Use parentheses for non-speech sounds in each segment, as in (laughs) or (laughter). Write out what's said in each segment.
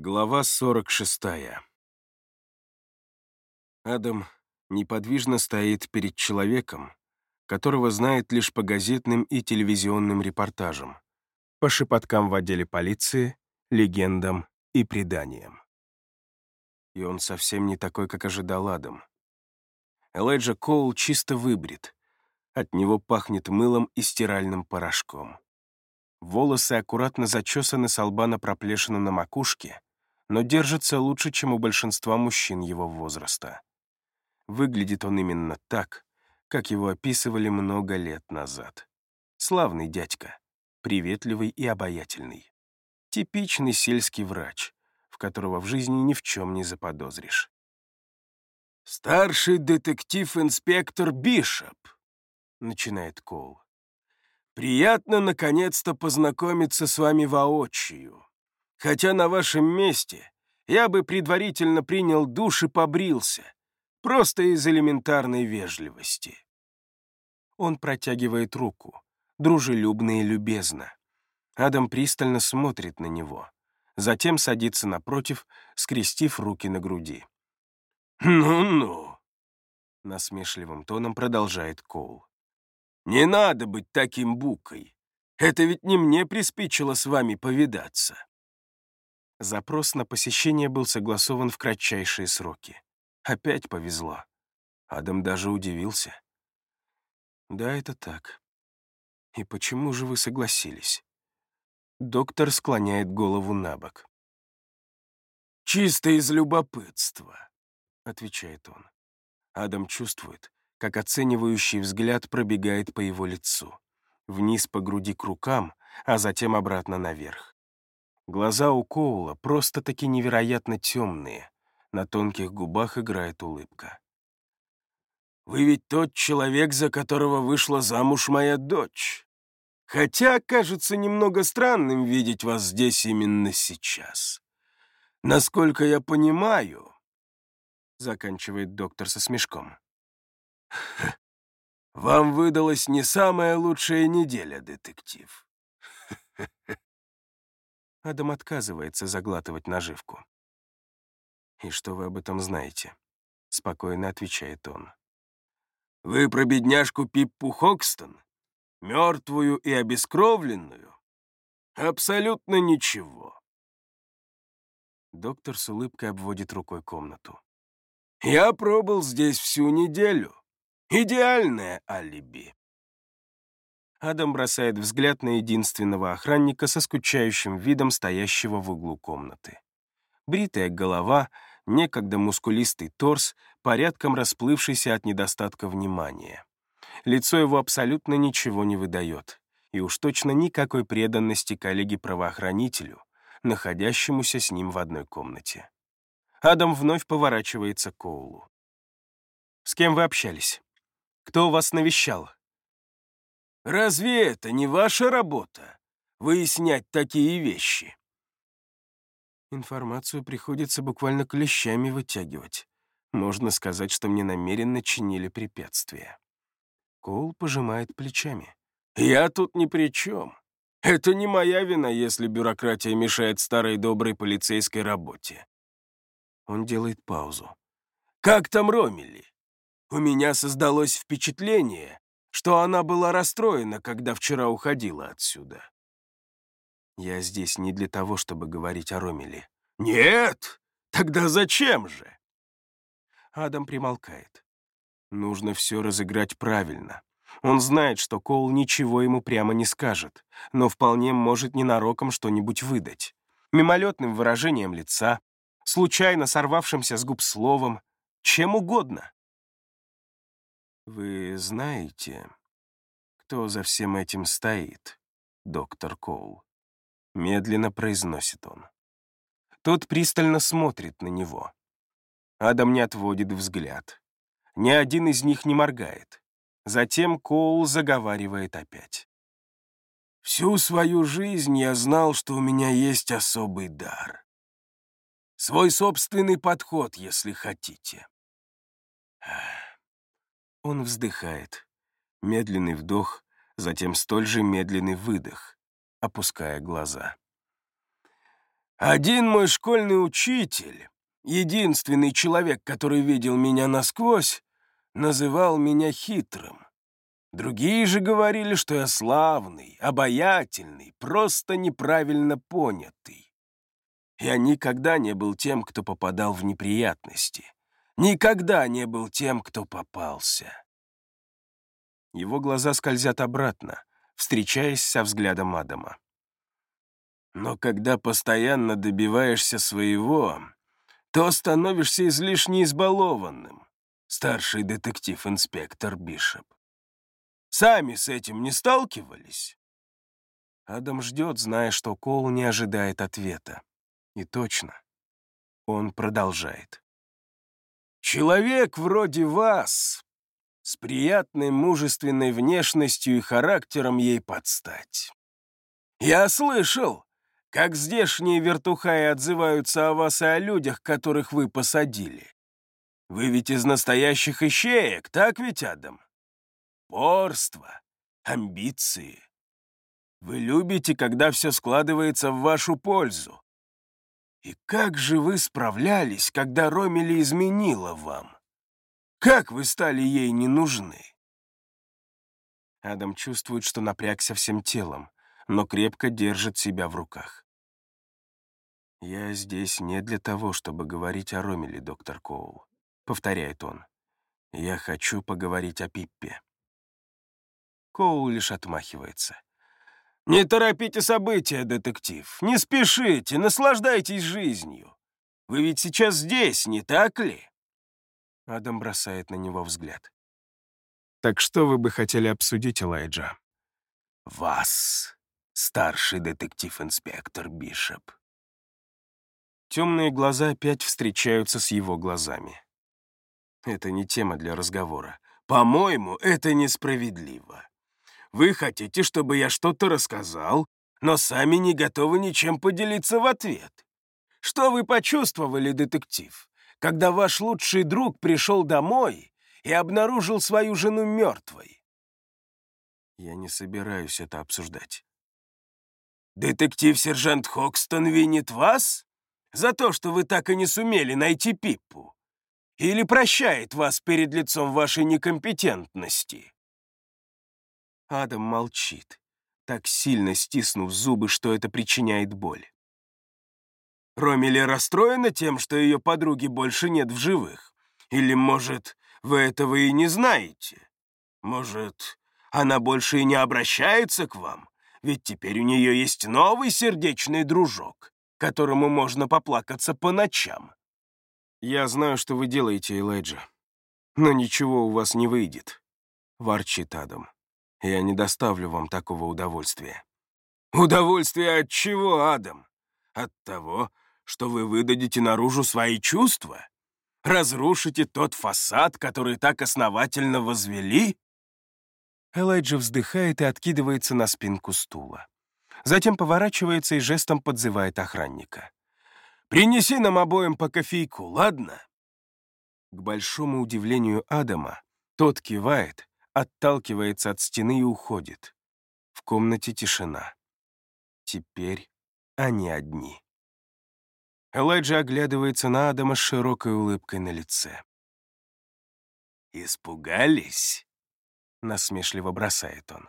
Глава 46. Адам неподвижно стоит перед человеком, которого знает лишь по газетным и телевизионным репортажам, по шепоткам в отделе полиции, легендам и преданиям. И он совсем не такой, как ожидал Адам. Элайджа Коул чисто выбрит, от него пахнет мылом и стиральным порошком. Волосы аккуратно зачесаны с лба на проплешину на макушке, но держится лучше, чем у большинства мужчин его возраста. Выглядит он именно так, как его описывали много лет назад. Славный дядька, приветливый и обаятельный. Типичный сельский врач, в которого в жизни ни в чем не заподозришь. «Старший детектив-инспектор Бишоп», — начинает Коул. «Приятно, наконец-то, познакомиться с вами воочию. Хотя на вашем месте я бы предварительно принял душ и побрился, просто из элементарной вежливости». Он протягивает руку, дружелюбно и любезно. Адам пристально смотрит на него, затем садится напротив, скрестив руки на груди. «Ну-ну», — насмешливым тоном продолжает Коул. «Не надо быть таким букой. Это ведь не мне приспичило с вами повидаться». Запрос на посещение был согласован в кратчайшие сроки. Опять повезло. Адам даже удивился. «Да, это так. И почему же вы согласились?» Доктор склоняет голову на бок. «Чисто из любопытства», — отвечает он. Адам чувствует, как оценивающий взгляд пробегает по его лицу, вниз по груди к рукам, а затем обратно наверх. Глаза у Коула просто-таки невероятно темные, на тонких губах играет улыбка. «Вы ведь тот человек, за которого вышла замуж моя дочь. Хотя кажется немного странным видеть вас здесь именно сейчас. Насколько я понимаю...» Заканчивает доктор со смешком. «Вам выдалась не самая лучшая неделя, детектив». Адам отказывается заглатывать наживку. «И что вы об этом знаете?» — спокойно отвечает он. «Вы про бедняжку Пиппу Хокстон? Мертвую и обескровленную? Абсолютно ничего». Доктор с улыбкой обводит рукой комнату. «Я пробыл здесь всю неделю. Идеальное алиби». Адам бросает взгляд на единственного охранника со скучающим видом стоящего в углу комнаты. Бритая голова, некогда мускулистый торс, порядком расплывшийся от недостатка внимания. Лицо его абсолютно ничего не выдает, и уж точно никакой преданности коллеге-правоохранителю, находящемуся с ним в одной комнате. Адам вновь поворачивается к Коулу. «С кем вы общались? Кто вас навещал?» Разве это не ваша работа — выяснять такие вещи? Информацию приходится буквально клещами вытягивать. Можно сказать, что мне намеренно чинили препятствия. Коул пожимает плечами. «Я тут ни при чем. Это не моя вина, если бюрократия мешает старой доброй полицейской работе». Он делает паузу. «Как там Ромели? У меня создалось впечатление, что она была расстроена, когда вчера уходила отсюда. Я здесь не для того, чтобы говорить о Ромеле. Нет? Тогда зачем же? Адам примолкает. Нужно все разыграть правильно. Он знает, что Коул ничего ему прямо не скажет, но вполне может ненароком что-нибудь выдать. Мимолетным выражением лица, случайно сорвавшимся с губ словом, чем угодно. «Вы знаете, кто за всем этим стоит, доктор Коул?» Медленно произносит он. Тот пристально смотрит на него. Адам не отводит взгляд. Ни один из них не моргает. Затем Коул заговаривает опять. «Всю свою жизнь я знал, что у меня есть особый дар. Свой собственный подход, если хотите. Он вздыхает. Медленный вдох, затем столь же медленный выдох, опуская глаза. Один мой школьный учитель, единственный человек, который видел меня насквозь, называл меня хитрым. Другие же говорили, что я славный, обаятельный, просто неправильно понятый. Я никогда не был тем, кто попадал в неприятности. Никогда не был тем, кто попался. Его глаза скользят обратно, встречаясь со взглядом Адама. Но когда постоянно добиваешься своего, то становишься излишне избалованным, старший детектив-инспектор Бишоп. Сами с этим не сталкивались?» Адам ждет, зная, что Кол не ожидает ответа. И точно. Он продолжает. «Человек вроде вас, с приятной мужественной внешностью и характером ей подстать. Я слышал, как здешние вертухаи отзываются о вас и о людях, которых вы посадили. Вы ведь из настоящих ищеек, так ведь, Адам? упорство, амбиции. Вы любите, когда все складывается в вашу пользу. И как же вы справлялись, когда Ромели изменила вам? Как вы стали ей не нужны? Адам чувствует, что напрягся всем телом, но крепко держит себя в руках. «Я здесь не для того, чтобы говорить о Ромеле, доктор Коул», — повторяет он. «Я хочу поговорить о Пиппе». Коул лишь отмахивается. «Не торопите события, детектив. Не спешите, наслаждайтесь жизнью. Вы ведь сейчас здесь, не так ли?» Адам бросает на него взгляд. «Так что вы бы хотели обсудить, Элайджа?» «Вас, старший детектив-инспектор Бишоп». Темные глаза опять встречаются с его глазами. Это не тема для разговора. По-моему, это несправедливо. Вы хотите, чтобы я что-то рассказал, но сами не готовы ничем поделиться в ответ. Что вы почувствовали, детектив, когда ваш лучший друг пришел домой и обнаружил свою жену мертвой? Я не собираюсь это обсуждать. Детектив-сержант Хокстон винит вас за то, что вы так и не сумели найти Пиппу? Или прощает вас перед лицом вашей некомпетентности? Адам молчит, так сильно стиснув зубы, что это причиняет боль. Ромили расстроена тем, что ее подруги больше нет в живых? Или, может, вы этого и не знаете? Может, она больше и не обращается к вам? Ведь теперь у нее есть новый сердечный дружок, которому можно поплакаться по ночам. Я знаю, что вы делаете, Элайджа, но ничего у вас не выйдет, — ворчит Адам. Я не доставлю вам такого удовольствия». «Удовольствие от чего, Адам? От того, что вы выдадите наружу свои чувства? Разрушите тот фасад, который так основательно возвели?» Элайджа вздыхает и откидывается на спинку стула. Затем поворачивается и жестом подзывает охранника. «Принеси нам обоим по кофейку, ладно?» К большому удивлению Адама, тот кивает, отталкивается от стены и уходит. В комнате тишина. Теперь они одни. Элайджа оглядывается на Адама с широкой улыбкой на лице. «Испугались?» — насмешливо бросает он.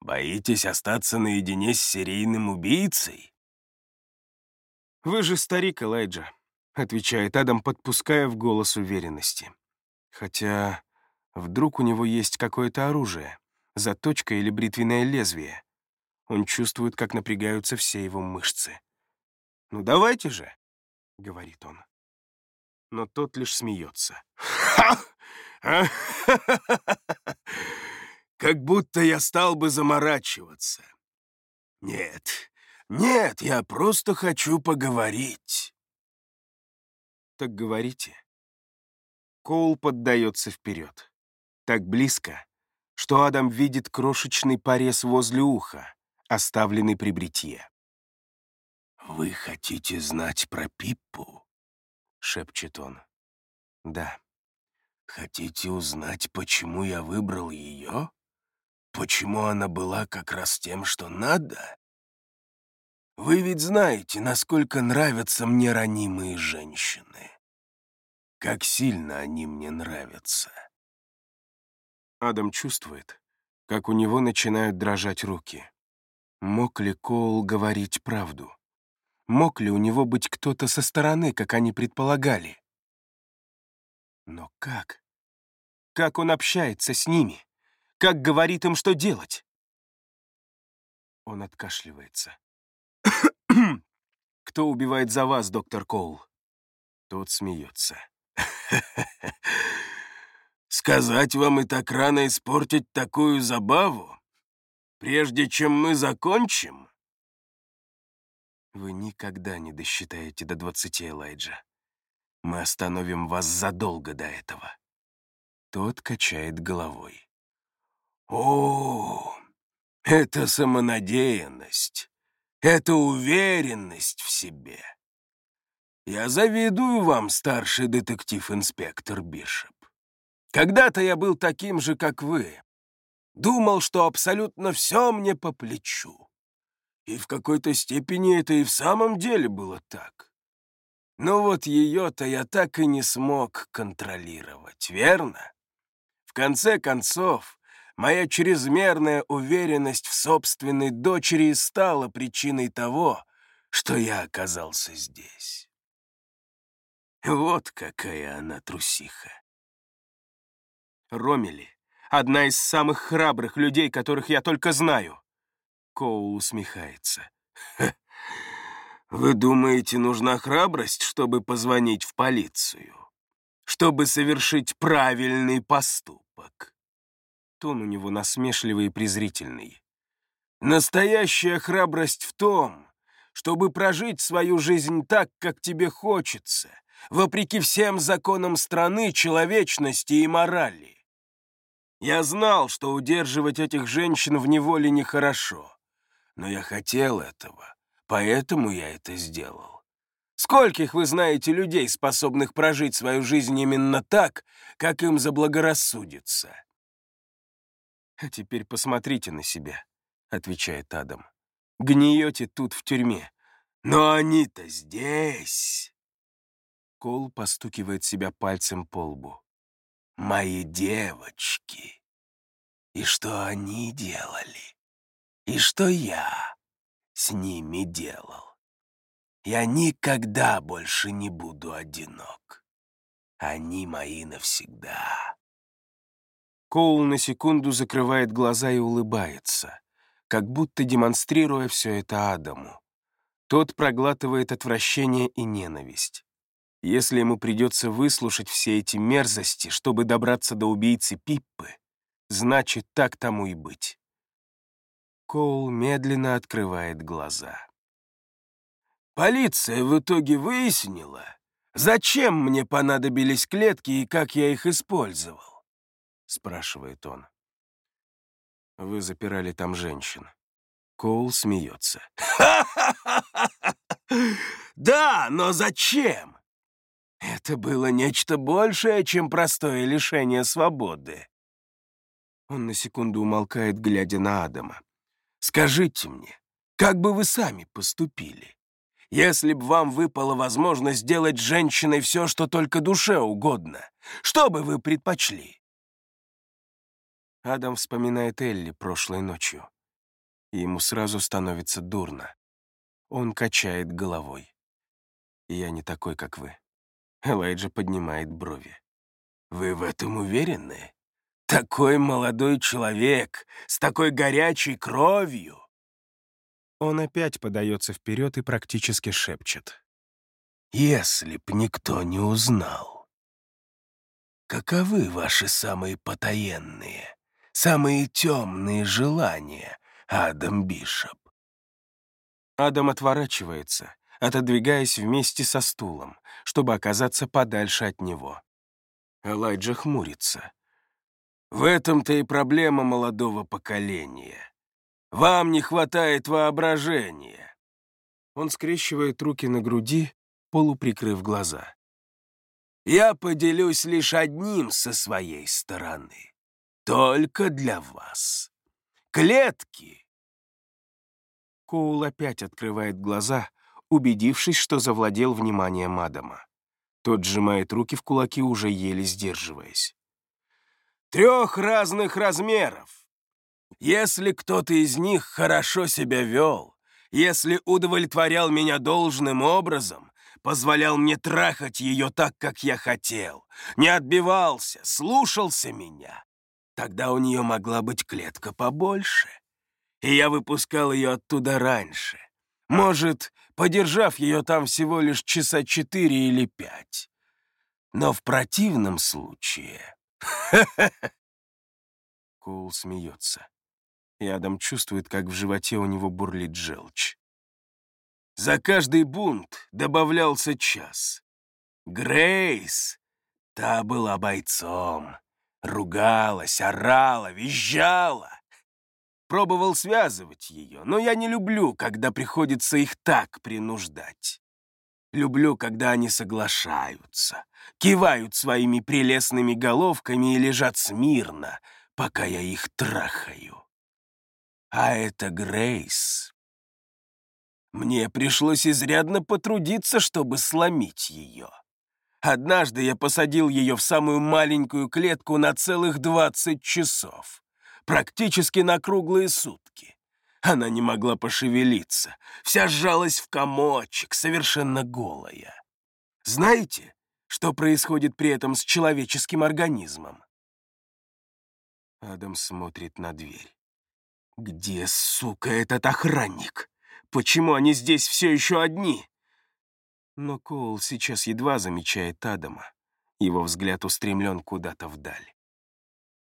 «Боитесь остаться наедине с серийным убийцей?» «Вы же старик, Элайджа», — отвечает Адам, подпуская в голос уверенности. «Хотя Вдруг у него есть какое-то оружие, заточка или бритвенное лезвие. Он чувствует, как напрягаются все его мышцы. «Ну давайте же», — говорит он. Но тот лишь смеется. (laughs) Как будто я стал бы заморачиваться. Нет, нет, я просто хочу поговорить. Так говорите. Коул поддается вперед так близко, что Адам видит крошечный порез возле уха, оставленный при бритье. «Вы хотите знать про Пиппу?» — шепчет он. «Да». «Хотите узнать, почему я выбрал ее? Почему она была как раз тем, что надо?» Вы ведь знаете, насколько нравятся мне ранимые женщины. Как сильно они мне нравятся. Адам чувствует, как у него начинают дрожать руки. Мог ли Коул говорить правду? Мог ли у него быть кто-то со стороны, как они предполагали? Но как? Как он общается с ними? Как говорит им, что делать? Он откашливается. (coughs) «Кто убивает за вас, доктор Коул?» Тот смеется. (laughs) «Сказать вам и так рано испортить такую забаву? Прежде чем мы закончим?» «Вы никогда не досчитаете до двадцати, Элайджа. Мы остановим вас задолго до этого». Тот качает головой. «О, это самонадеянность, это уверенность в себе. Я завидую вам, старший детектив-инспектор Бишоп. Когда-то я был таким же, как вы. Думал, что абсолютно все мне по плечу. И в какой-то степени это и в самом деле было так. Но вот ее-то я так и не смог контролировать, верно? В конце концов, моя чрезмерная уверенность в собственной дочери стала причиной того, что я оказался здесь. Вот какая она трусиха. Ромели — одна из самых храбрых людей, которых я только знаю. Коул усмехается. Вы думаете, нужна храбрость, чтобы позвонить в полицию? Чтобы совершить правильный поступок? Тон у него насмешливый и презрительный. Настоящая храбрость в том, чтобы прожить свою жизнь так, как тебе хочется, вопреки всем законам страны, человечности и морали. Я знал, что удерживать этих женщин в неволе нехорошо, но я хотел этого, поэтому я это сделал. Скольких вы знаете людей, способных прожить свою жизнь именно так, как им заблагорассудится? «А теперь посмотрите на себя», — отвечает Адам. «Гниете тут в тюрьме». «Но они-то здесь!» Кол постукивает себя пальцем по лбу. «Мои девочки! И что они делали? И что я с ними делал? Я никогда больше не буду одинок. Они мои навсегда». Коул на секунду закрывает глаза и улыбается, как будто демонстрируя все это Адаму. Тот проглатывает отвращение и ненависть. Если ему придется выслушать все эти мерзости, чтобы добраться до убийцы Пиппы, значит, так тому и быть. Коул медленно открывает глаза. «Полиция в итоге выяснила, зачем мне понадобились клетки и как я их использовал?» — спрашивает он. «Вы запирали там женщин». Коул смеется. (laughs) «Да, но зачем? Это было нечто большее, чем простое лишение свободы». Он на секунду умолкает, глядя на Адама. «Скажите мне, как бы вы сами поступили, если бы вам выпала возможность сделать с женщиной все, что только душе угодно? Что бы вы предпочли?» Адам вспоминает Элли прошлой ночью. И ему сразу становится дурно. Он качает головой. «Я не такой, как вы». Элайджа поднимает брови. «Вы в этом уверены? Такой молодой человек, с такой горячей кровью!» Он опять подается вперед и практически шепчет. «Если б никто не узнал, каковы ваши самые потаенные, самые темные желания, Адам Бишоп. Адам отворачивается, отодвигаясь вместе со стулом, чтобы оказаться подальше от него. Элайджа хмурится. «В этом-то и проблема молодого поколения. Вам не хватает воображения». Он скрещивает руки на груди, полуприкрыв глаза. «Я поделюсь лишь одним со своей стороны только для вас. Клетки Коул опять открывает глаза, убедившись, что завладел вниманием Адама. Тот сжимает руки в кулаки, уже еле сдерживаясь. «Трех разных размеров. Если кто-то из них хорошо себя вел, если удовлетворял меня должным образом, позволял мне трахать ее так, как я хотел, не отбивался, слушался меня, тогда у нее могла быть клетка побольше, и я выпускал ее оттуда раньше. Может, подержав ее там всего лишь часа четыре или пять. Но в противном случае... (laughs) Коул смеется, и Адам чувствует, как в животе у него бурлит желчь. За каждый бунт добавлялся час. Грейс, та была бойцом. Ругалась, орала, визжала. Пробовал связывать ее, но я не люблю, когда приходится их так принуждать. Люблю, когда они соглашаются, кивают своими прелестными головками и лежат смирно, пока я их трахаю. А это Грейс. Мне пришлось изрядно потрудиться, чтобы сломить ее. Однажды я посадил ее в самую маленькую клетку на целых 20 часов практически на круглые сутки. Она не могла пошевелиться, вся сжалась в комочек, совершенно голая. Знаете, что происходит при этом с человеческим организмом? Адам смотрит на дверь. «Где, сука, этот охранник? Почему они здесь все еще одни?» Но Коул сейчас едва замечает Адама. Его взгляд устремлен куда-то вдаль.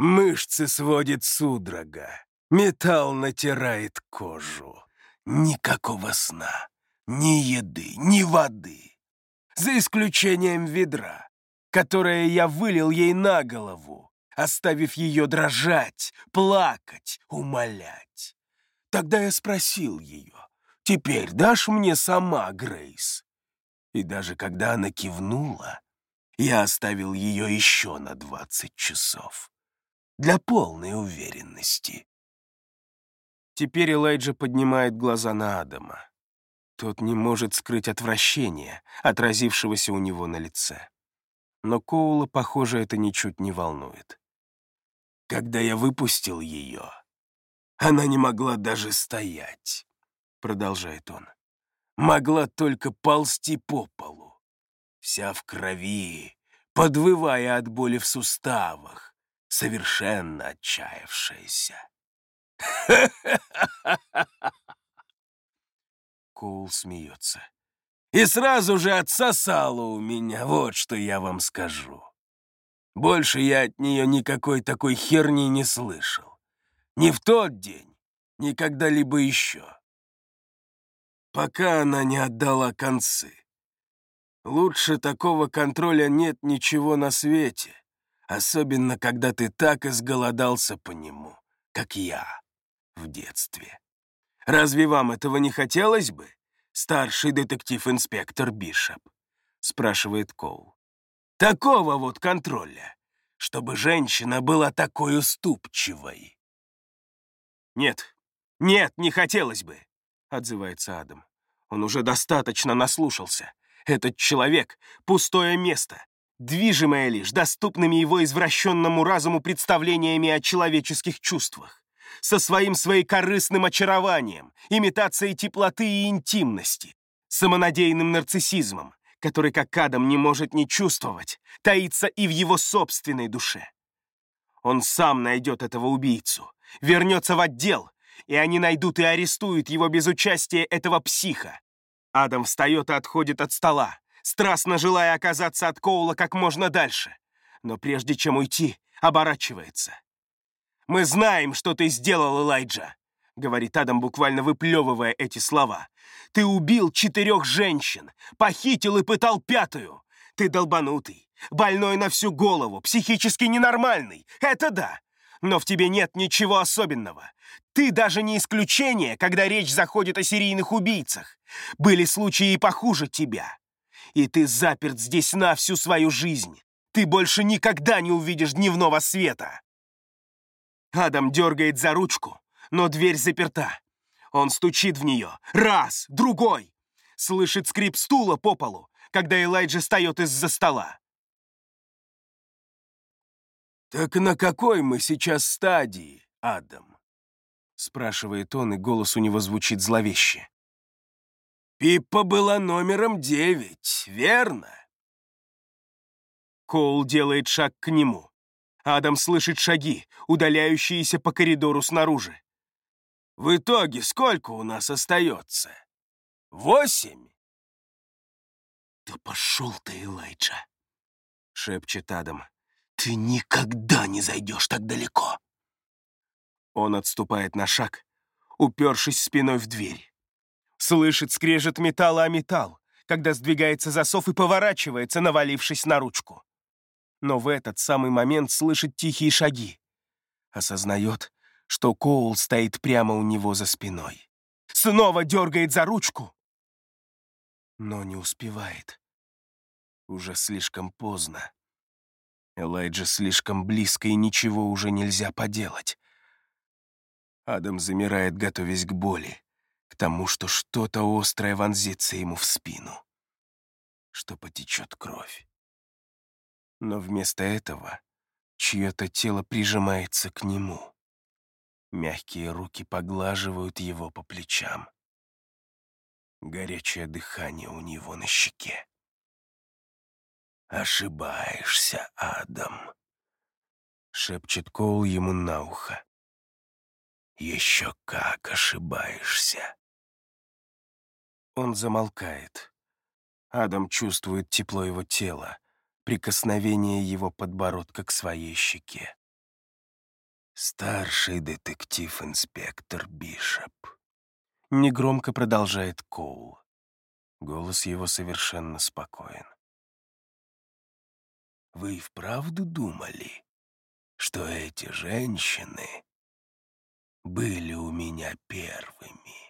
Мышцы сводит судорога, металл натирает кожу. Никакого сна, ни еды, ни воды. За исключением ведра, которое я вылил ей на голову, оставив ее дрожать, плакать, умолять. Тогда я спросил ее, «Теперь дашь мне сама, Грейс?» И даже когда она кивнула, я оставил ее еще на двадцать часов для полной уверенности. Теперь Элайджа поднимает глаза на Адама. Тот не может скрыть отвращение, отразившегося у него на лице. Но Коула, похоже, это ничуть не волнует. «Когда я выпустил ее, она не могла даже стоять», — продолжает он. «Могла только ползти по полу, вся в крови, подвывая от боли в суставах, совершенно отчаявшаяся. Коул смеется. И сразу же отсосала у меня, вот что я вам скажу. Больше я от нее никакой такой херни не слышал. Ни в тот день, ни когда-либо еще. Пока она не отдала концы. Лучше такого контроля нет ничего на свете. Особенно, когда ты так изголодался по нему, как я в детстве. Разве вам этого не хотелось бы, старший детектив-инспектор Бишоп? Спрашивает Коул. Такого вот контроля, чтобы женщина была такой уступчивой. Нет, нет, не хотелось бы, отзывается Адам. Он уже достаточно наслушался. Этот человек — пустое место, движимая лишь доступными его извращенному разуму представлениями о человеческих чувствах, со своим своекорыстным очарованием, имитацией теплоты и интимности, самонадеянным нарциссизмом, который, как Адам, не может не чувствовать, таится и в его собственной душе. Он сам найдет этого убийцу, вернется в отдел, и они найдут и арестуют его без участия этого психа. Адам встает и отходит от стола, страстно желая оказаться от Коула как можно дальше. Но прежде чем уйти, оборачивается. «Мы знаем, что ты сделал, Элайджа», — говорит Адам, буквально выплевывая эти слова. «Ты убил четырех женщин, похитил и пытал пятую. Ты долбанутый, больной на всю голову, психически ненормальный. Это да. Но в тебе нет ничего особенного. Ты даже не исключение, когда речь заходит о серийных убийцах. Были случаи и похуже тебя. И ты заперт здесь на всю свою жизнь. Ты больше никогда не увидишь дневного света. Адам дергает за ручку, но дверь заперта. Он стучит в нее. Раз, другой. Слышит скрип стула по полу, когда Элайджа встает из-за стола. «Так на какой мы сейчас стадии, Адам?» Спрашивает он, и голос у него звучит зловеще. «Пиппа была номером девять, верно?» Коул делает шаг к нему. Адам слышит шаги, удаляющиеся по коридору снаружи. «В итоге сколько у нас остается? Восемь?» «Да пошел ты, Элайджа!» — шепчет Адам. «Ты никогда не зайдешь так далеко!» Он отступает на шаг, упершись спиной в дверь. Слышит скрежет металла о металл, когда сдвигается засов и поворачивается, навалившись на ручку но в этот самый момент слышит тихие шаги. Осознает, что Коул стоит прямо у него за спиной. Снова дергает за ручку, но не успевает. Уже слишком поздно. Элайджа слишком близко, и ничего уже нельзя поделать. Адам замирает, готовясь к боли, тому, что что-то острое вонзится ему в спину, что потечет кровь. Но вместо этого чье-то тело прижимается к нему. Мягкие руки поглаживают его по плечам. Горячее дыхание у него на щеке. «Ошибаешься, Адам», — шепчет Коул ему на ухо. «Еще как ошибаешься». Он замолкает. Адам чувствует тепло его тела, прикосновение его подбородка к своей щеке. «Старший детектив-инспектор Бишоп», — негромко продолжает Коул. Голос его совершенно спокоен. «Вы и вправду думали, что эти женщины были у меня первыми?»